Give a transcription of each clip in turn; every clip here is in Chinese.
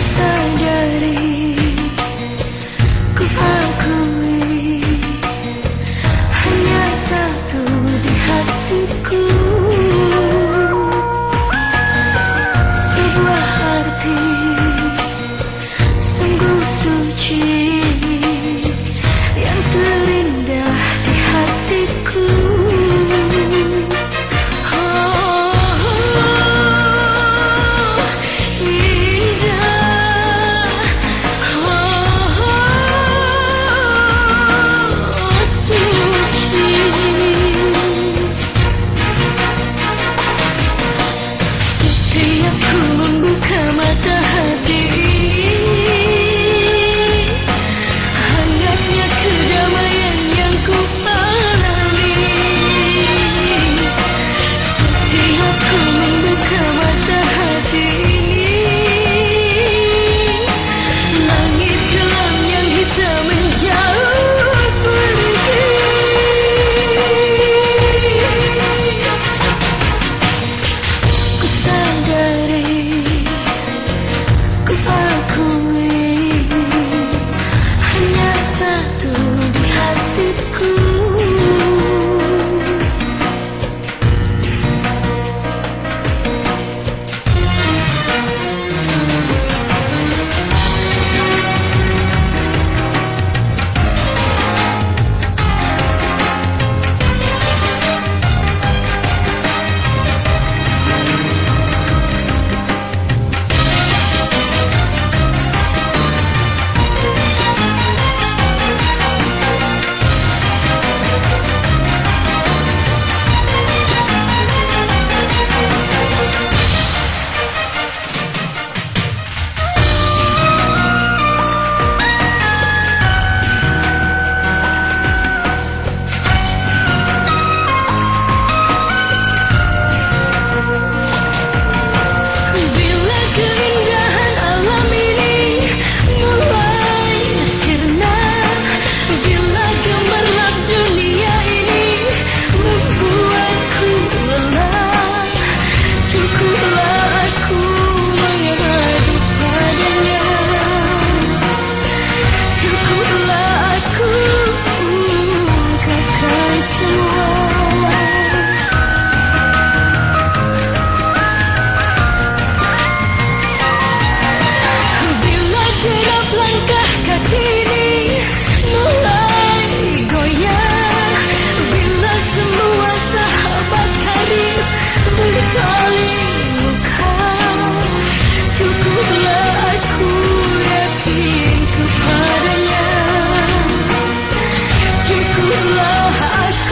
closer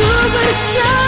不会笑。